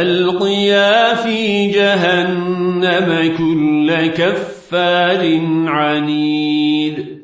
ألقيا في جهنم كل كفار عنيد.